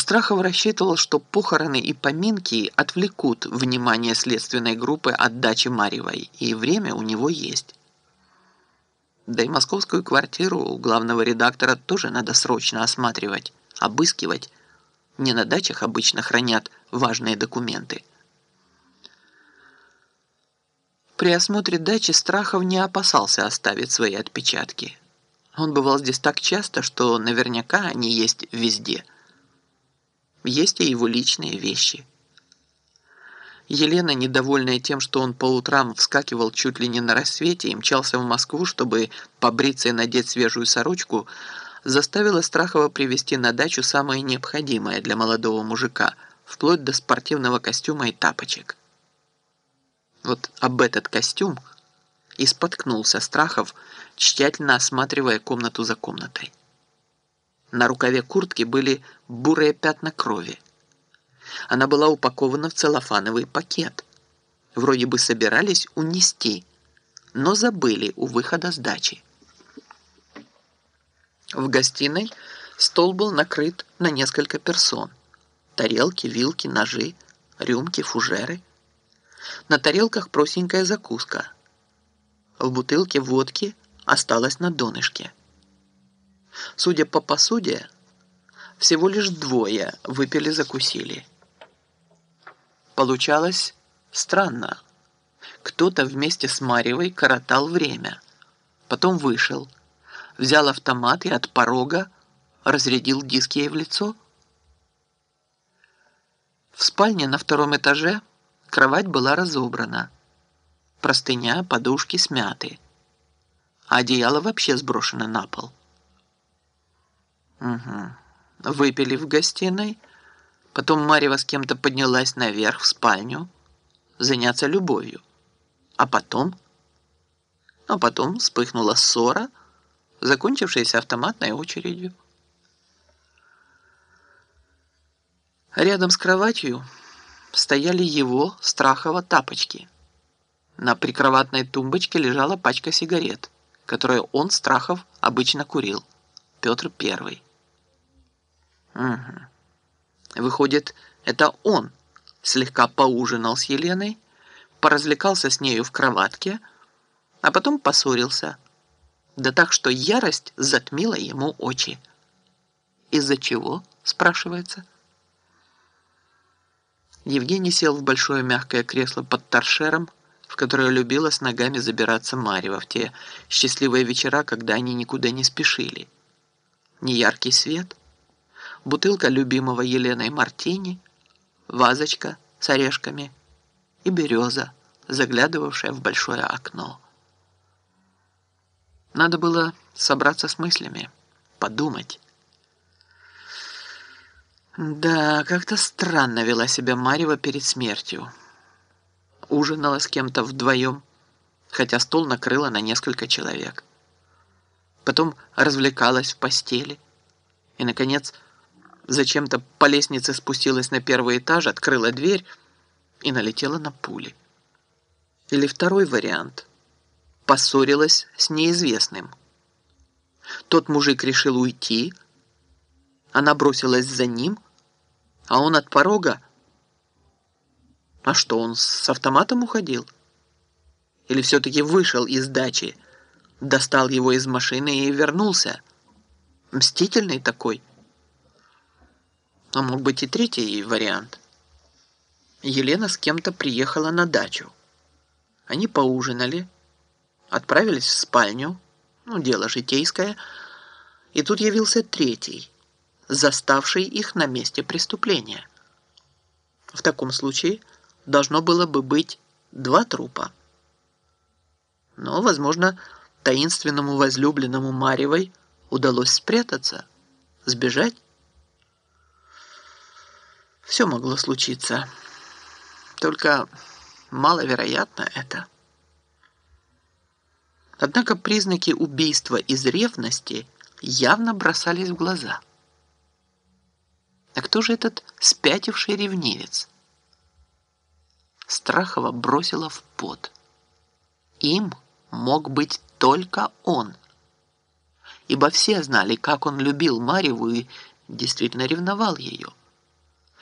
Страхов рассчитывал, что похороны и поминки отвлекут внимание следственной группы от дачи Марьевой, и время у него есть. Да и московскую квартиру у главного редактора тоже надо срочно осматривать, обыскивать. Не на дачах обычно хранят важные документы. При осмотре дачи Страхов не опасался оставить свои отпечатки. Он бывал здесь так часто, что наверняка они есть везде. Есть и его личные вещи. Елена, недовольная тем, что он по утрам вскакивал чуть ли не на рассвете и мчался в Москву, чтобы побриться и надеть свежую сорочку, заставила Страхова привезти на дачу самое необходимое для молодого мужика, вплоть до спортивного костюма и тапочек. Вот об этот костюм и споткнулся Страхов, тщательно осматривая комнату за комнатой. На рукаве куртки были бурые пятна крови. Она была упакована в целлофановый пакет. Вроде бы собирались унести, но забыли у выхода с дачи. В гостиной стол был накрыт на несколько персон. Тарелки, вилки, ножи, рюмки, фужеры – на тарелках простенькая закуска. В бутылке водки осталось на донышке. Судя по посуде, всего лишь двое выпили-закусили. Получалось странно. Кто-то вместе с Марьевой коротал время. Потом вышел, взял автомат и от порога разрядил диск ей в лицо. В спальне на втором этаже Кровать была разобрана. Простыня, подушки смяты. А одеяло вообще сброшено на пол. Угу. Выпили в гостиной. Потом Марьева с кем-то поднялась наверх в спальню. Заняться любовью. А потом... А потом вспыхнула ссора, закончившаяся автоматной очередью. Рядом с кроватью стояли его, Страхова, тапочки. На прикроватной тумбочке лежала пачка сигарет, которую он, Страхов, обычно курил. Петр Первый. Угу. Выходит, это он слегка поужинал с Еленой, поразвлекался с нею в кроватке, а потом поссорился. Да так, что ярость затмила ему очи. «Из-за чего?» – спрашивается. Евгений сел в большое мягкое кресло под торшером, в которое любила с ногами забираться Марьева в те счастливые вечера, когда они никуда не спешили. Неяркий свет, бутылка любимого Еленой мартини, вазочка с орешками и береза, заглядывавшая в большое окно. Надо было собраться с мыслями, подумать. Да, как-то странно вела себя Марьева перед смертью. Ужинала с кем-то вдвоем, хотя стол накрыла на несколько человек. Потом развлекалась в постели. И, наконец, зачем-то по лестнице спустилась на первый этаж, открыла дверь и налетела на пули. Или второй вариант. Поссорилась с неизвестным. Тот мужик решил уйти, она бросилась за ним – а он от порога... А что, он с автоматом уходил? Или все-таки вышел из дачи, достал его из машины и вернулся? Мстительный такой. А мог быть и третий вариант. Елена с кем-то приехала на дачу. Они поужинали, отправились в спальню, ну, дело житейское, и тут явился третий – заставший их на месте преступления. В таком случае должно было бы быть два трупа. Но, возможно, таинственному возлюбленному Марьевой удалось спрятаться, сбежать. Все могло случиться. Только маловероятно это. Однако признаки убийства из ревности явно бросались в глаза – а кто же этот спятивший ревнивец? Страхова бросила в пот. Им мог быть только он. Ибо все знали, как он любил Марьеву и действительно ревновал ее.